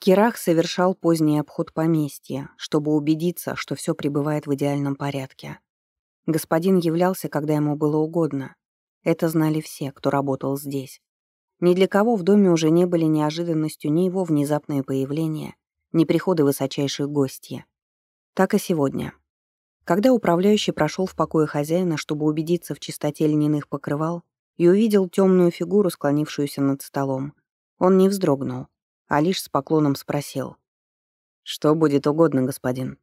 Кирах совершал поздний обход поместья, чтобы убедиться, что все пребывает в идеальном порядке. Господин являлся, когда ему было угодно. Это знали все, кто работал здесь. Ни для кого в доме уже не были неожиданностью ни его внезапное появление, ни приходы высочайших гостей. Так и сегодня. Когда управляющий прошел в покое хозяина, чтобы убедиться в чистоте льняных покрывал, и увидел темную фигуру, склонившуюся над столом, он не вздрогнул, а лишь с поклоном спросил. «Что будет угодно, господин?»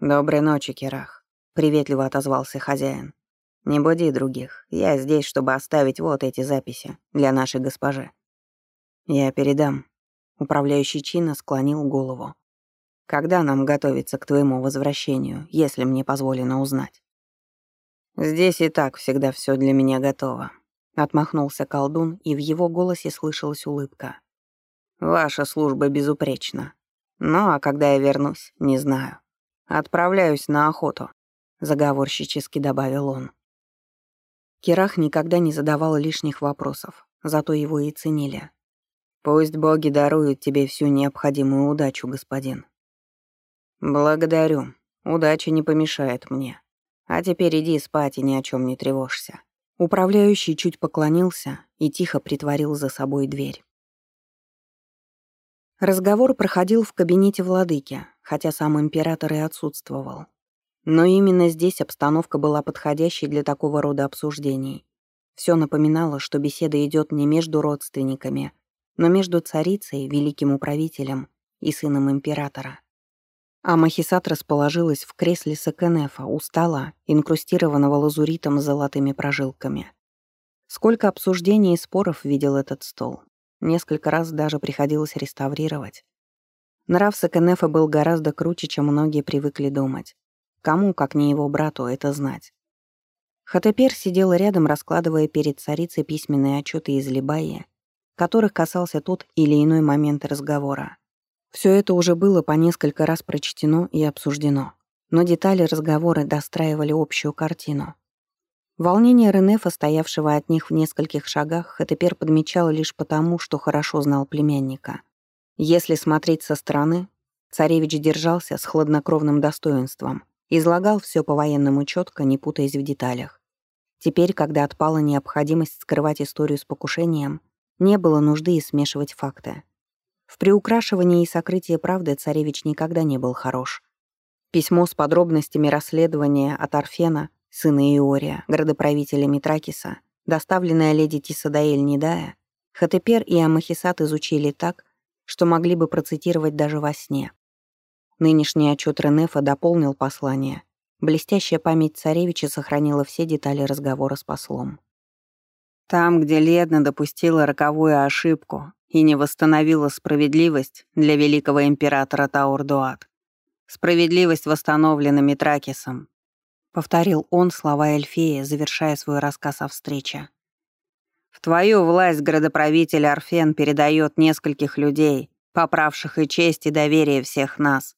«Доброй ночи, Керах», — приветливо отозвался хозяин. «Не буди других. Я здесь, чтобы оставить вот эти записи для нашей госпожи». «Я передам». Управляющий чина склонил голову. «Когда нам готовиться к твоему возвращению, если мне позволено узнать?» «Здесь и так всегда все для меня готово», — отмахнулся колдун, и в его голосе слышалась улыбка. Ваша служба безупречна. Ну, а когда я вернусь, не знаю. Отправляюсь на охоту», — заговорщически добавил он. Кирах никогда не задавал лишних вопросов, зато его и ценили. «Пусть боги даруют тебе всю необходимую удачу, господин». «Благодарю. Удача не помешает мне. А теперь иди спать и ни о чем не тревожься». Управляющий чуть поклонился и тихо притворил за собой дверь. Разговор проходил в кабинете владыки, хотя сам император и отсутствовал. Но именно здесь обстановка была подходящей для такого рода обсуждений. Все напоминало, что беседа идет не между родственниками, но между царицей, великим управителем и сыном императора. А Махисат расположилась в кресле Сакенефа у стола, инкрустированного лазуритом с золотыми прожилками. Сколько обсуждений и споров видел этот стол. Несколько раз даже приходилось реставрировать. Нрав Сакенефа был гораздо круче, чем многие привыкли думать. Кому, как не его брату, это знать? Хатепер сидел рядом, раскладывая перед царицей письменные отчеты из Либайи, которых касался тот или иной момент разговора. Все это уже было по несколько раз прочтено и обсуждено, но детали разговора достраивали общую картину. Волнение Ренефа, стоявшего от них в нескольких шагах, Хатепер подмечал лишь потому, что хорошо знал племянника. Если смотреть со стороны, царевич держался с хладнокровным достоинством, излагал все по-военному четко, не путаясь в деталях. Теперь, когда отпала необходимость скрывать историю с покушением, не было нужды и смешивать факты. В приукрашивании и сокрытии правды царевич никогда не был хорош. Письмо с подробностями расследования от Арфена сына Иория, градоправителя Митракиса, доставленная леди Тисадаэль Недая, Хатепер и Амахисат изучили так, что могли бы процитировать даже во сне. Нынешний отчет Ренефа дополнил послание. Блестящая память царевича сохранила все детали разговора с послом. Там, где Ледна допустила роковую ошибку и не восстановила справедливость для великого императора Таурдуат. Справедливость восстановлена Митракисом, — повторил он слова Эльфея, завершая свой рассказ о встрече. «В твою власть градоправитель Арфен передает нескольких людей, поправших и честь, и доверие всех нас.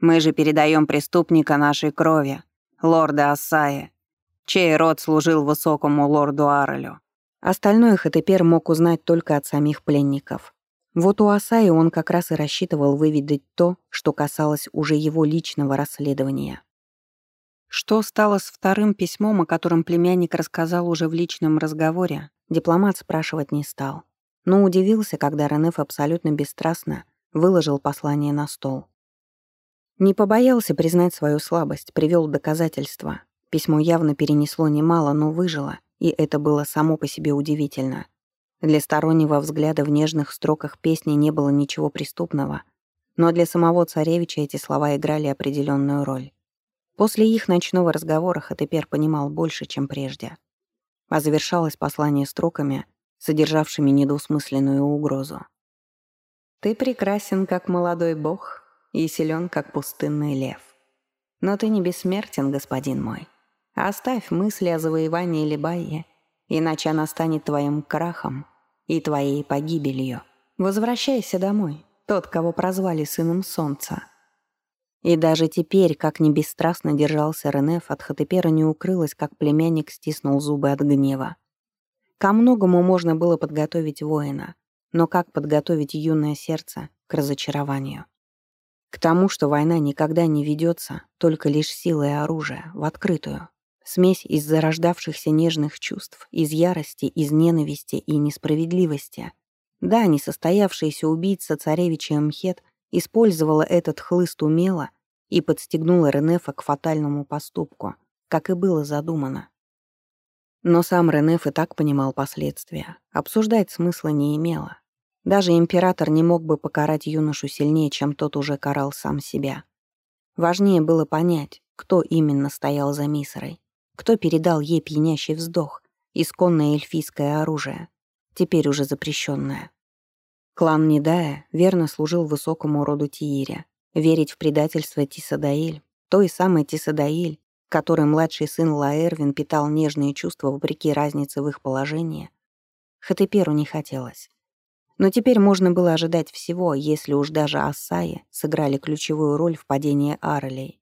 Мы же передаем преступника нашей крови, лорда Асая, чей род служил высокому лорду Арелю. Остальное Хатепер мог узнать только от самих пленников. Вот у Асаи он как раз и рассчитывал выведать то, что касалось уже его личного расследования. Что стало с вторым письмом, о котором племянник рассказал уже в личном разговоре, дипломат спрашивать не стал. Но удивился, когда Ренеф абсолютно бесстрастно выложил послание на стол. Не побоялся признать свою слабость, привел доказательства. Письмо явно перенесло немало, но выжило, и это было само по себе удивительно. Для стороннего взгляда в нежных строках песни не было ничего преступного, но для самого царевича эти слова играли определенную роль. После их ночного разговора Хатепер понимал больше, чем прежде. А завершалось послание строками, содержавшими недвусмысленную угрозу. «Ты прекрасен, как молодой бог, и силен, как пустынный лев. Но ты не бессмертен, господин мой. Оставь мысли о завоевании Либайи, иначе она станет твоим крахом и твоей погибелью. Возвращайся домой, тот, кого прозвали сыном солнца». И даже теперь, как не бесстрастно держался Ренеф, от Хатепера не укрылось, как племянник стиснул зубы от гнева. Ко многому можно было подготовить воина, но как подготовить юное сердце к разочарованию. К тому, что война никогда не ведется только лишь силой оружия, в открытую. Смесь из зарождавшихся нежных чувств, из ярости, из ненависти и несправедливости. Да, несостоявшийся убийца царевича Мхет использовала этот хлыст умело и подстегнула Ренефа к фатальному поступку, как и было задумано. Но сам Ренеф и так понимал последствия. Обсуждать смысла не имело. Даже император не мог бы покарать юношу сильнее, чем тот уже карал сам себя. Важнее было понять, кто именно стоял за Мисрой, кто передал ей пьянящий вздох, исконное эльфийское оружие, теперь уже запрещенное. Клан Недая верно служил высокому роду Тиире. Верить в предательство Тисадаиль, той самой Тисадаиль, которой младший сын Лаэрвин питал нежные чувства вопреки разнице в их положении, Хатеперу не хотелось. Но теперь можно было ожидать всего, если уж даже Ассаи сыграли ключевую роль в падении Арлей.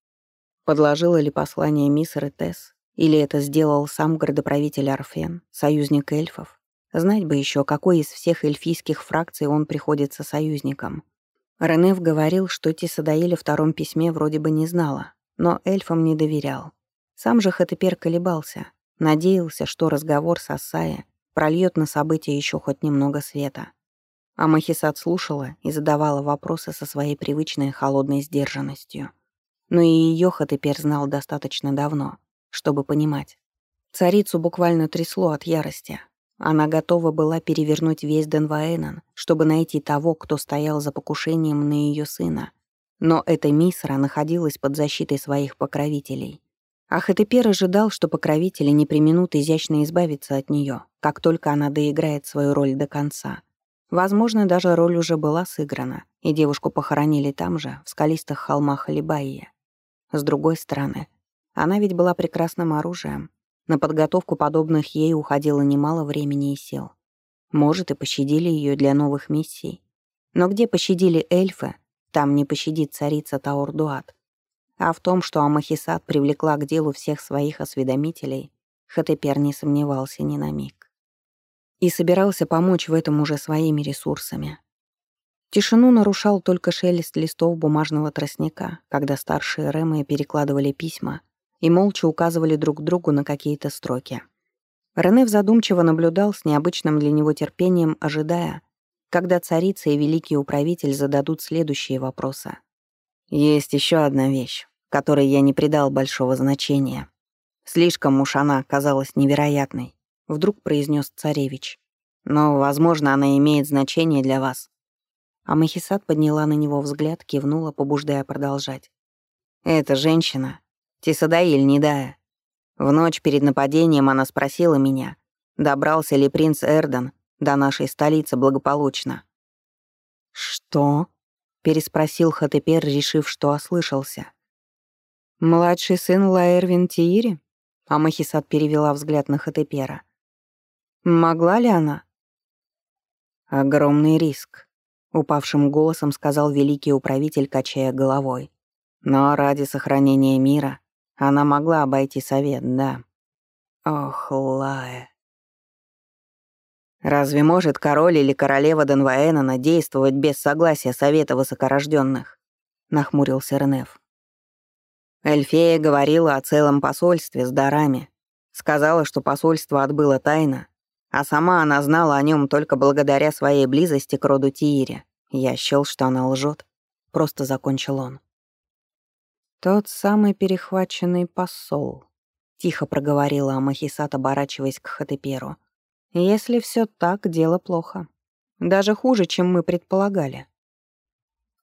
Подложила ли послание мисс Ретес или это сделал сам городоправитель Арфен, союзник эльфов? Знать бы еще, какой из всех эльфийских фракций он приходится союзником. Ренеф говорил, что Тисадаиль о втором письме вроде бы не знала, но эльфам не доверял. Сам же Хатепер колебался, надеялся, что разговор с Асая прольет на события еще хоть немного света. А Махисат слушала и задавала вопросы со своей привычной холодной сдержанностью. Но и ее Хатепер знал достаточно давно — чтобы понимать. Царицу буквально трясло от ярости. Она готова была перевернуть весь Денваэнон, чтобы найти того, кто стоял за покушением на ее сына. Но эта Мисра находилась под защитой своих покровителей. Ахатепер ожидал, что покровители не применут изящно избавиться от нее, как только она доиграет свою роль до конца. Возможно, даже роль уже была сыграна, и девушку похоронили там же, в скалистых холмах Алибайи. С другой стороны, она ведь была прекрасным оружием. На подготовку подобных ей уходило немало времени и сил. Может, и пощадили ее для новых миссий. Но где пощадили эльфы, там не пощадит царица Таурдуат. А в том, что Амахисат привлекла к делу всех своих осведомителей, Хатепер не сомневался ни на миг. И собирался помочь в этом уже своими ресурсами. Тишину нарушал только шелест листов бумажного тростника, когда старшие Рэмы перекладывали письма и молча указывали друг другу на какие-то строки. Рене задумчиво наблюдал с необычным для него терпением, ожидая, когда царица и великий управитель зададут следующие вопросы. «Есть еще одна вещь, которой я не придал большого значения. Слишком уж она казалась невероятной», — вдруг произнес царевич. «Но, возможно, она имеет значение для вас». А Махисат подняла на него взгляд, кивнула, побуждая продолжать. «Эта женщина Тисадаиль Недая. В ночь перед нападением она спросила меня, добрался ли принц Эрден до нашей столицы благополучно. «Что?» — переспросил Хатепер, решив, что ослышался. «Младший сын Лаэрвин Тиири?» А Махисат перевела взгляд на Хатепера. «Могла ли она?» «Огромный риск», — упавшим голосом сказал великий управитель, качая головой. «Но ради сохранения мира она могла обойти совет, да. Ох, Лая. Разве может король или королева Денваэнона действовать без согласия совета высокорожденных? Нахмурился Ренеф. Эльфея говорила о целом посольстве с дарами. Сказала, что посольство отбыло тайно, а сама она знала о нем только благодаря своей близости к роду Тиире. Я счел, что она лжет. Просто закончил он. «Тот самый перехваченный посол», — тихо проговорила Амахисат, оборачиваясь к Хатеперу. «Если все так, дело плохо. Даже хуже, чем мы предполагали».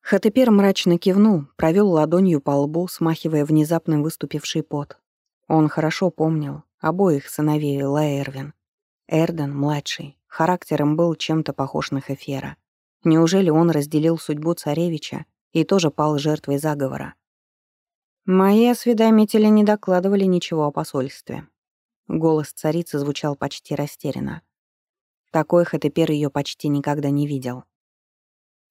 Хатепер мрачно кивнул, провел ладонью по лбу, смахивая внезапно выступивший пот. Он хорошо помнил обоих сыновей Лаэрвин. Эрден, младший, характером был чем-то похож на Хефера. Неужели он разделил судьбу царевича и тоже пал жертвой заговора? Мои осведомители не докладывали ничего о посольстве. Голос царицы звучал почти растерянно. Такой Хатепер ее почти никогда не видел.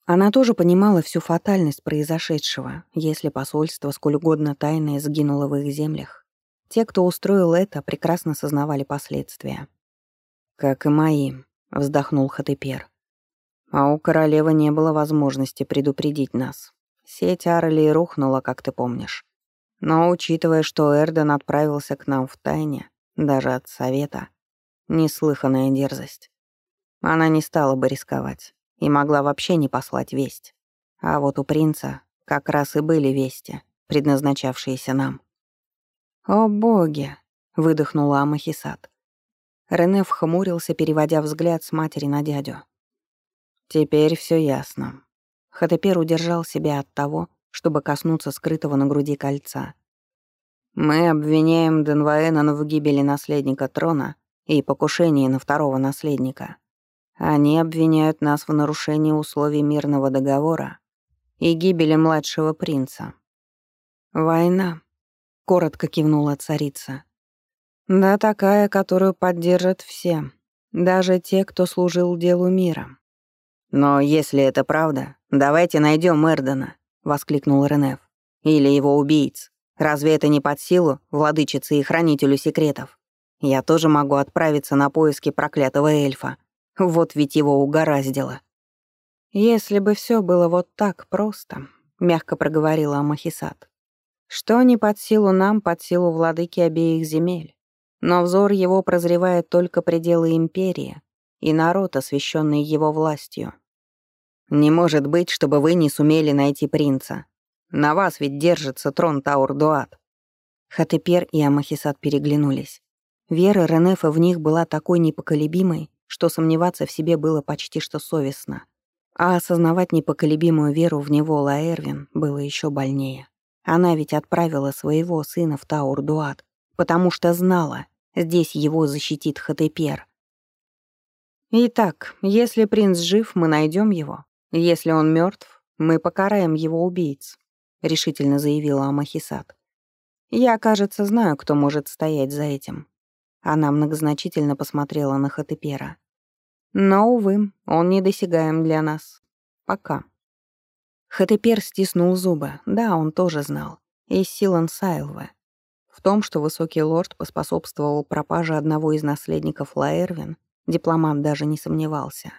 Она тоже понимала всю фатальность произошедшего, если посольство, сколь угодно тайное, сгинуло в их землях. Те, кто устроил это, прекрасно сознавали последствия. «Как и мои», — вздохнул Хатепер. А у королевы не было возможности предупредить нас. Сеть Арли рухнула, как ты помнишь. Но учитывая, что Эрден отправился к нам в тайне, даже от совета, неслыханная дерзость. Она не стала бы рисковать и могла вообще не послать весть. А вот у принца как раз и были вести, предназначавшиеся нам. «О боги!» — выдохнула Амахисат. Рене вхмурился, переводя взгляд с матери на дядю. «Теперь все ясно». Хатепер удержал себя от того, чтобы коснуться скрытого на груди кольца. «Мы обвиняем Денваэна в гибели наследника трона и покушении на второго наследника. Они обвиняют нас в нарушении условий мирного договора и гибели младшего принца. «Война», — коротко кивнула царица. «Да такая, которую поддержат все, даже те, кто служил делу мира». «Но если это правда, давайте найдем Эрдена», — воскликнул Ренеф. «Или его убийц. Разве это не под силу владычице и хранителю секретов? Я тоже могу отправиться на поиски проклятого эльфа. Вот ведь его угораздило». «Если бы все было вот так просто», — мягко проговорила Амахисат. «Что не под силу нам, под силу владыки обеих земель. Но взор его прозревает только пределы империи и народ, освященный его властью. Не может быть, чтобы вы не сумели найти принца. На вас ведь держится трон Таур-Дуат». Хатепер и Амахисат переглянулись. Вера Ренефа в них была такой непоколебимой, что сомневаться в себе было почти что совестно. А осознавать непоколебимую веру в него Лаэрвин было еще больнее. Она ведь отправила своего сына в Таур-Дуат, потому что знала, здесь его защитит Хатепер. «Итак, если принц жив, мы найдем его. Если он мертв, мы покараем его убийц», — решительно заявила Амахисат. «Я, кажется, знаю, кто может стоять за этим». Она многозначительно посмотрела на Хатепера. Но, увы, он недосягаем для нас. Пока. Хатепер стиснул зубы. Да, он тоже знал. И Силан Сайлве. В том, что высокий лорд поспособствовал пропаже одного из наследников Лаэрвин, дипломат даже не сомневался.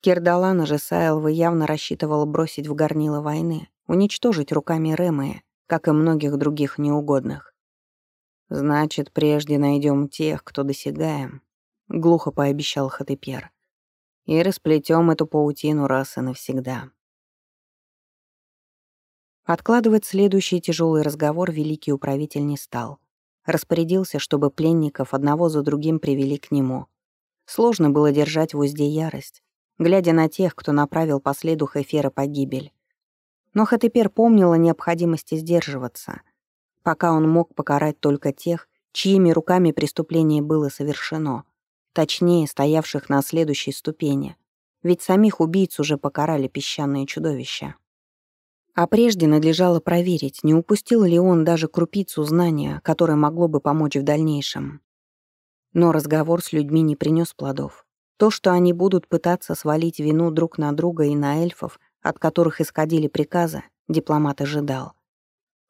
Кирдалана же Сайлве явно рассчитывал бросить в горнило войны, уничтожить руками Рэмэя, как и многих других неугодных. «Значит, прежде найдем тех, кто досягаем», — глухо пообещал Хатепер. «И расплетем эту паутину раз и навсегда». Откладывать следующий тяжелый разговор великий управитель не стал. Распорядился, чтобы пленников одного за другим привели к нему. Сложно было держать в узде ярость, глядя на тех, кто направил по следу Хефера погибель. Но Хатепер помнил о необходимости сдерживаться, пока он мог покарать только тех, чьими руками преступление было совершено — Точнее, стоявших на следующей ступени. Ведь самих убийц уже покарали песчаные чудовища. А прежде надлежало проверить, не упустил ли он даже крупицу знания, которое могло бы помочь в дальнейшем. Но разговор с людьми не принес плодов. То, что они будут пытаться свалить вину друг на друга и на эльфов, от которых исходили приказы, дипломат ожидал.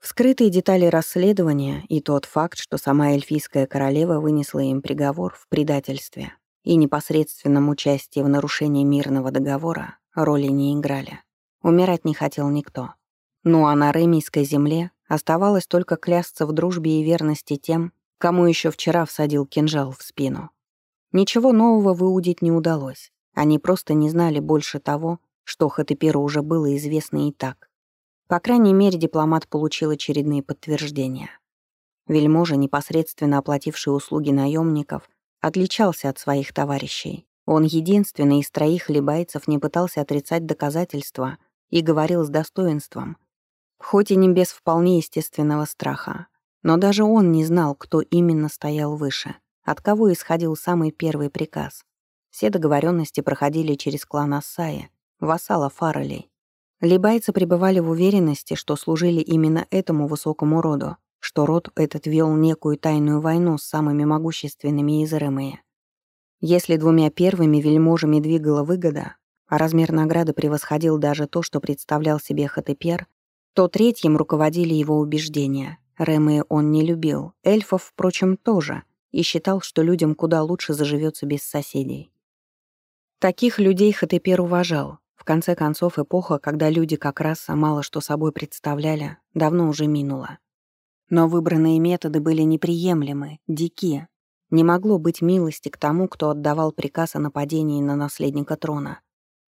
Вскрытые детали расследования и тот факт, что сама эльфийская королева вынесла им приговор в предательстве и непосредственном участии в нарушении мирного договора, роли не играли. Умирать не хотел никто. Ну а на Ремийской земле оставалось только клясться в дружбе и верности тем, кому еще вчера всадил кинжал в спину. Ничего нового выудить не удалось. Они просто не знали больше того, что Хатеперу уже было известно и так. По крайней мере, дипломат получил очередные подтверждения. Вельможа, непосредственно оплативший услуги наемников, отличался от своих товарищей. Он единственный из троих либайцев не пытался отрицать доказательства и говорил с достоинством, хоть и не без вполне естественного страха. Но даже он не знал, кто именно стоял выше, от кого исходил самый первый приказ. Все договоренности проходили через клан Ассаи, вассала Фаррелей, Либайцы пребывали в уверенности, что служили именно этому высокому роду, что род этот вел некую тайную войну с самыми могущественными из Ремея. Если двумя первыми вельможами двигала выгода, а размер награды превосходил даже то, что представлял себе Хатепер, то третьим руководили его убеждения. Ремея он не любил, эльфов, впрочем, тоже, и считал, что людям куда лучше заживется без соседей. Таких людей Хатепер уважал. В конце концов, эпоха, когда люди как раз мало что собой представляли, давно уже минула. Но выбранные методы были неприемлемы, дикие. Не могло быть милости к тому, кто отдавал приказ о нападении на наследника трона,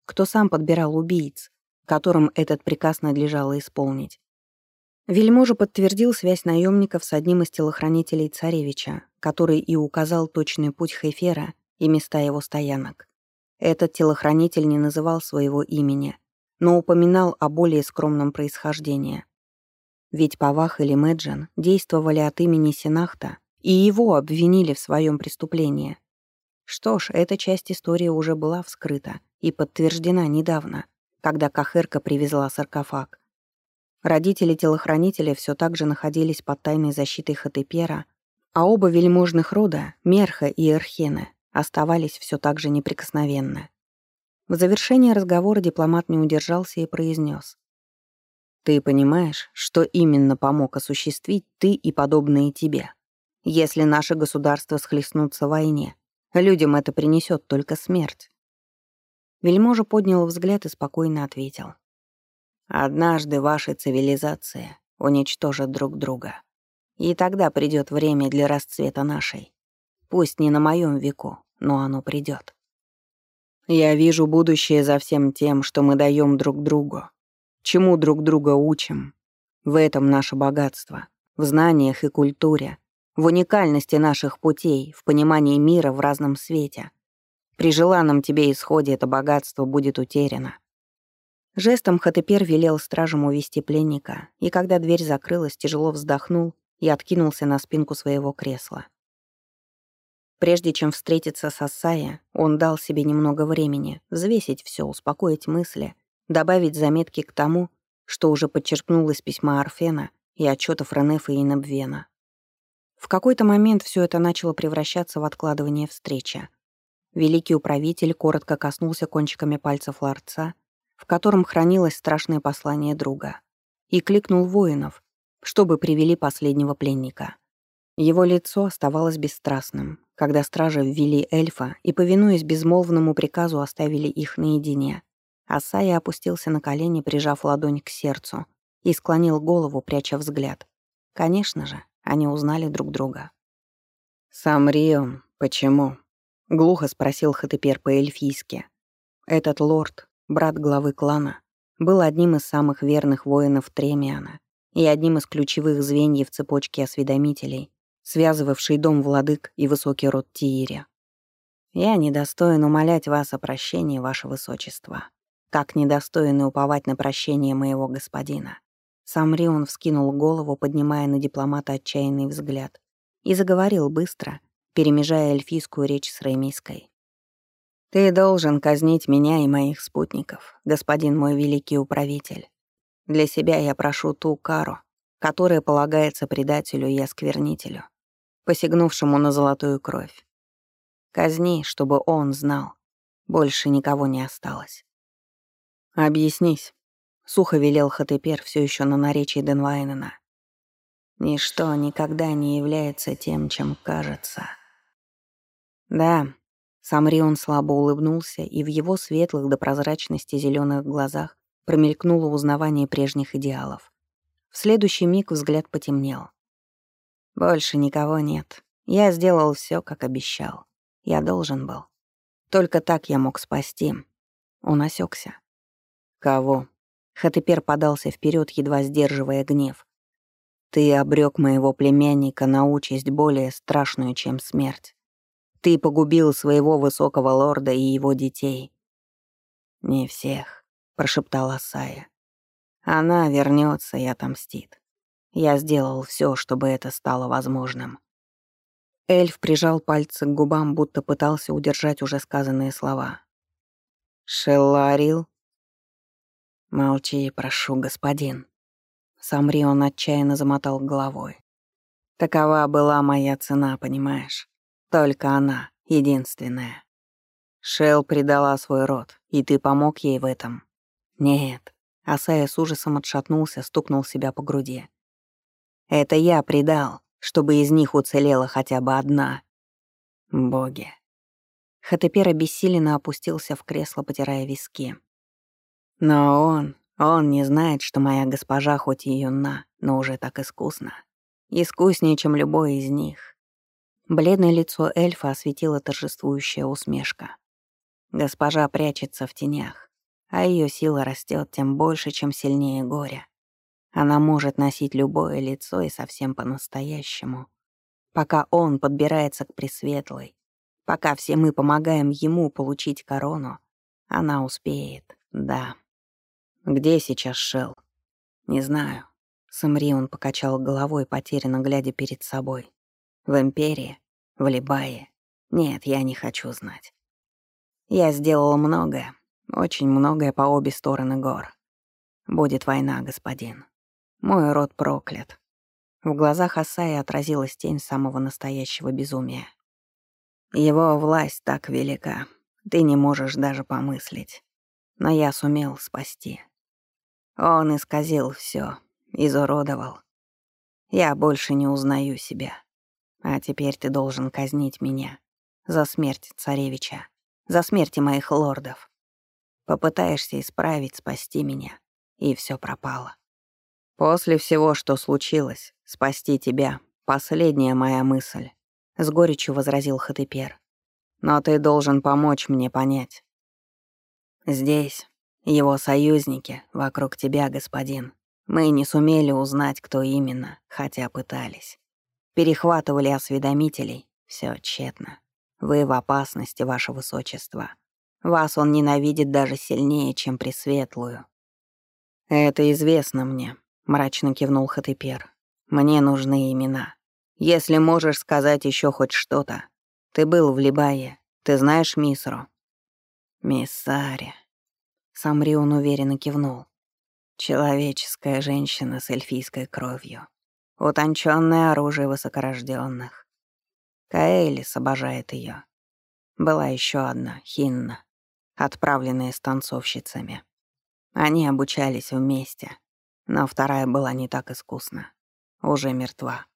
кто сам подбирал убийц, которым этот приказ надлежало исполнить. Вельможа подтвердил связь наемников с одним из телохранителей царевича, который и указал точный путь Хефера и места его стоянок. Этот телохранитель не называл своего имени, но упоминал о более скромном происхождении. Ведь Павах или Мэджин действовали от имени Синахта, и его обвинили в своем преступлении. Что ж, эта часть истории уже была вскрыта и подтверждена недавно, когда Кахерка привезла саркофаг. Родители телохранителя все так же находились под тайной защитой Хатепера, а оба вельможных рода, Мерха и Эрхена, оставались все так же неприкосновенны. В завершении разговора дипломат не удержался и произнес. Ты понимаешь, что именно помог осуществить ты и подобные тебе? Если наши государства схлестнутся в войне, людям это принесет только смерть. Вельможа поднял взгляд и спокойно ответил. «Однажды ваши цивилизации уничтожат друг друга. И тогда придет время для расцвета нашей. Пусть не на моем веку, но оно придет. Я вижу будущее за всем тем, что мы даем друг другу, чему друг друга учим. В этом наше богатство, в знаниях и культуре, в уникальности наших путей, в понимании мира в разном свете. При желанном тебе исходе это богатство будет утеряно. Жестом Хатепер велел стражам увести пленника, и когда дверь закрылась, тяжело вздохнул и откинулся на спинку своего кресла. Прежде чем встретиться с Асая, он дал себе немного времени взвесить все, успокоить мысли — добавить заметки к тому, что уже подчеркнул из письма Арфена и отчетов Ренефа и Набвена. В какой-то момент все это начало превращаться в откладывание встречи. Великий управитель коротко коснулся кончиками пальцев ларца, в котором хранилось страшное послание друга, и кликнул воинов, чтобы привели последнего пленника. Его лицо оставалось бесстрастным, когда стражи ввели эльфа и, повинуясь безмолвному приказу, оставили их наедине — Асая опустился на колени, прижав ладонь к сердцу, и склонил голову, пряча взгляд. Конечно же, они узнали друг друга. «Сам Рион, почему?» — глухо спросил Хатепер по-эльфийски. Этот лорд, брат главы клана, был одним из самых верных воинов Тремиана и одним из ключевых звеньев цепочки осведомителей, связывавший дом владык и высокий род Тиири. «Я недостоин умолять вас о прощении, ваше высочество», как недостойный уповать на прощение моего господина. Сам Рион вскинул голову, поднимая на дипломата отчаянный взгляд, и заговорил быстро, перемежая эльфийскую речь с ремийской. «Ты должен казнить меня и моих спутников, господин мой великий управитель. Для себя я прошу ту кару, которая полагается предателю и осквернителю, посягнувшему на золотую кровь. Казни, чтобы он знал, больше никого не осталось. «Объяснись», — сухо велел Хатепер все еще на наречии Денвайнена. «Ничто никогда не является тем, чем кажется». «Да», — Самрион слабо улыбнулся, и в его светлых до прозрачности зеленых глазах промелькнуло узнавание прежних идеалов. В следующий миг взгляд потемнел. «Больше никого нет. Я сделал все, как обещал. Я должен был. Только так я мог спасти». Он осекся. «Кого?» Хатепер подался вперед, едва сдерживая гнев. «Ты обрек моего племянника на участь более страшную, чем смерть. Ты погубил своего высокого лорда и его детей». «Не всех», — прошептала Асая. «Она вернется и отомстит. Я сделал все, чтобы это стало возможным». Эльф прижал пальцы к губам, будто пытался удержать уже сказанные слова. «Шелларил?» «Молчи, прошу, господин». Самри он отчаянно замотал головой. «Такова была моя цена, понимаешь? Только она, единственная. Шел предала свой род, и ты помог ей в этом?» «Нет». Асая с ужасом отшатнулся, стукнул себя по груди. «Это я предал, чтобы из них уцелела хотя бы одна. Боги, Хатепер обессиленно опустился в кресло, потирая виски. Но он, он не знает, что моя госпожа хоть и юна, но уже так искусна. Искуснее, чем любой из них. Бледное лицо эльфа осветила торжествующая усмешка. Госпожа прячется в тенях, а ее сила растет тем больше, чем сильнее горе. Она может носить любое лицо и совсем по-настоящему. Пока он подбирается к Пресветлой, пока все мы помогаем ему получить корону, она успеет, да. Где сейчас Шел? Не знаю. Самри он покачал головой, потерянно глядя перед собой. В Империи? В Либае? Нет, я не хочу знать. Я сделал многое, очень многое по обе стороны гор. Будет война, господин. Мой род проклят. В глазах Асаи отразилась тень самого настоящего безумия. Его власть так велика, ты не можешь даже помыслить. Но я сумел спасти. Он исказил все, изуродовал. Я больше не узнаю себя. А теперь ты должен казнить меня за смерть царевича, за смерти моих лордов. Попытаешься исправить, спасти меня, и все пропало. После всего, что случилось, спасти тебя — последняя моя мысль, — с горечью возразил Хатепер. Но ты должен помочь мне понять. Здесь его союзники вокруг тебя, господин. Мы не сумели узнать, кто именно, хотя пытались. Перехватывали осведомителей, все тщетно. Вы в опасности, ваше высочество. Вас он ненавидит даже сильнее, чем Пресветлую. Это известно мне, мрачно кивнул Хатепер. Мне нужны имена. Если можешь сказать еще хоть что-то. Ты был в Либае, ты знаешь Мисру? Миссари. Самрион уверенно кивнул. Человеческая женщина с эльфийской кровью. Утонченное оружие высокорожденных. Каэлис обожает ее. Была еще одна, Хинна, отправленная с танцовщицами. Они обучались вместе, но вторая была не так искусна. Уже мертва.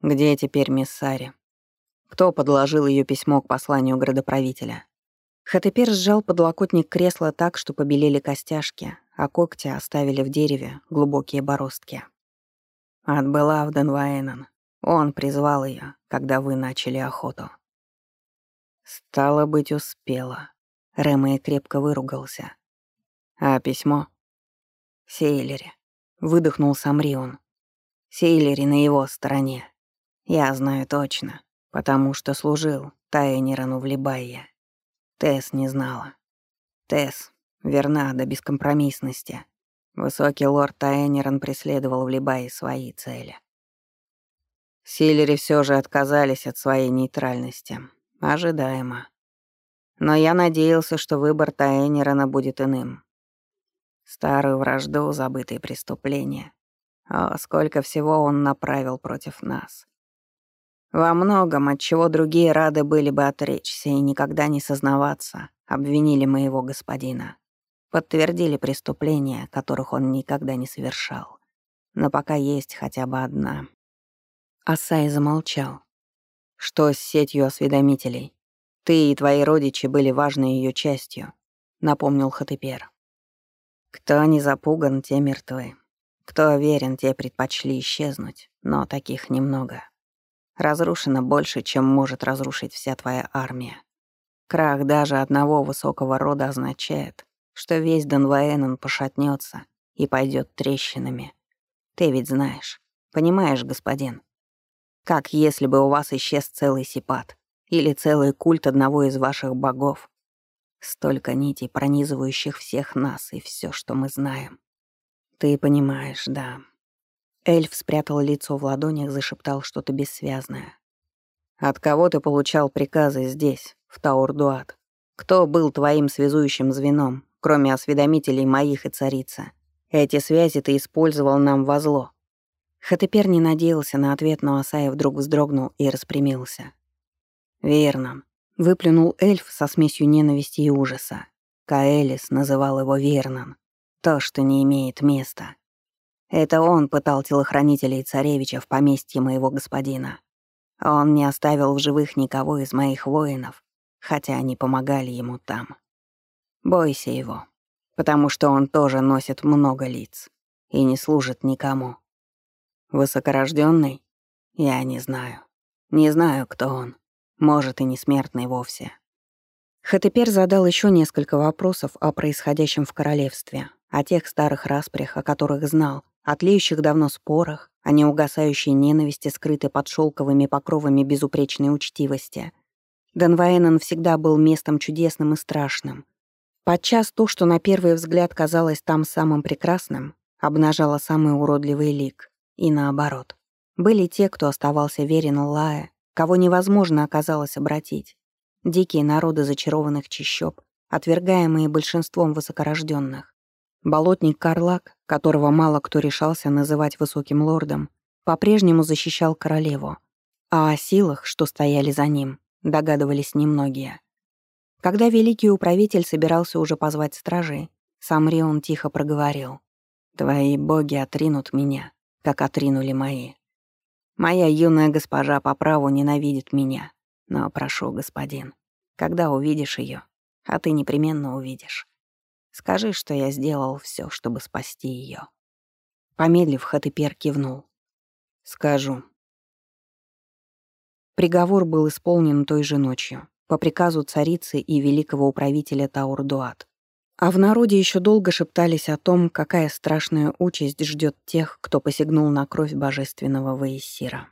Где теперь мисс Сари? Кто подложил ее письмо к посланию градоправителя? Хатепер сжал подлокотник кресла так, что побелели костяшки, а когти оставили в дереве глубокие бороздки. Отбыла в Денвайнен. Он призвал ее, когда вы начали охоту. Стало быть, успела. Рэмэй крепко выругался. А письмо? Сейлери. Выдохнул Самрион. Сейлери на его стороне. Я знаю точно, потому что служил Тайнерану в Либайе. Тесс не знала. Тесс верна до бескомпромиссности. Высокий лорд Тайнеран преследовал в Либае свои цели. Силери все же отказались от своей нейтральности. Ожидаемо. Но я надеялся, что выбор Таэнерона будет иным. Старую вражду, забытые преступления. О, сколько всего он направил против нас. Во многом, от чего другие рады были бы отречься и никогда не сознаваться, обвинили моего господина. Подтвердили преступления, которых он никогда не совершал. Но пока есть хотя бы одна. Асай замолчал. Что с сетью осведомителей? Ты и твои родичи были важной ее частью, напомнил Хатепер. Кто не запуган, те мертвы. Кто верен, те предпочли исчезнуть, но таких немного. Разрушено больше, чем может разрушить вся твоя армия. Крах даже одного высокого рода означает, что весь Донваэнон пошатнется и пойдет трещинами. Ты ведь знаешь, понимаешь, господин? Как если бы у вас исчез целый сипат или целый культ одного из ваших богов, Столько нитей, пронизывающих всех нас и все, что мы знаем. Ты понимаешь, да. Эльф спрятал лицо в ладонях, зашептал что-то бессвязное. От кого ты получал приказы здесь, в Таурдуат? Кто был твоим связующим звеном, кроме осведомителей моих и царицы? Эти связи ты использовал нам во зло. Хатепер не надеялся на ответ, но Асаев вдруг вздрогнул и распрямился. «Верно. Выплюнул эльф со смесью ненависти и ужаса. Каэлис называл его Верном. То, что не имеет места. Это он пытал телохранителей царевича в поместье моего господина. Он не оставил в живых никого из моих воинов, хотя они помогали ему там. Бойся его, потому что он тоже носит много лиц и не служит никому. Высокорожденный? Я не знаю. Не знаю, кто он. Может, и не смертный вовсе. Хатепер задал еще несколько вопросов о происходящем в королевстве, о тех старых распрях, о которых знал, о тлеющих давно спорах, о неугасающей ненависти, скрытой под шелковыми покровами безупречной учтивости. Денваэнен всегда был местом чудесным и страшным. Подчас то, что на первый взгляд казалось там самым прекрасным, обнажало самый уродливый лик. И наоборот. Были те, кто оставался верен Лае, кого невозможно оказалось обратить. Дикие народы зачарованных чащоб, отвергаемые большинством высокорожденных. Болотник Карлак, которого мало кто решался называть высоким лордом, по-прежнему защищал королеву, а о силах, что стояли за ним, догадывались немногие. Когда великий управитель собирался уже позвать стражей, сам Рион тихо проговорил. «Твои боги отринут меня, как отринули мои. Моя юная госпожа по праву ненавидит меня, но прошу, господин, когда увидишь ее, а ты непременно увидишь, скажи, что я сделал все, чтобы спасти ее. Помедлив, Хатепер кивнул. «Скажу». Приговор был исполнен той же ночью, по приказу царицы и великого управителя Таурдуат. А в народе еще долго шептались о том, какая страшная участь ждет тех, кто посягнул на кровь божественного Ваесира.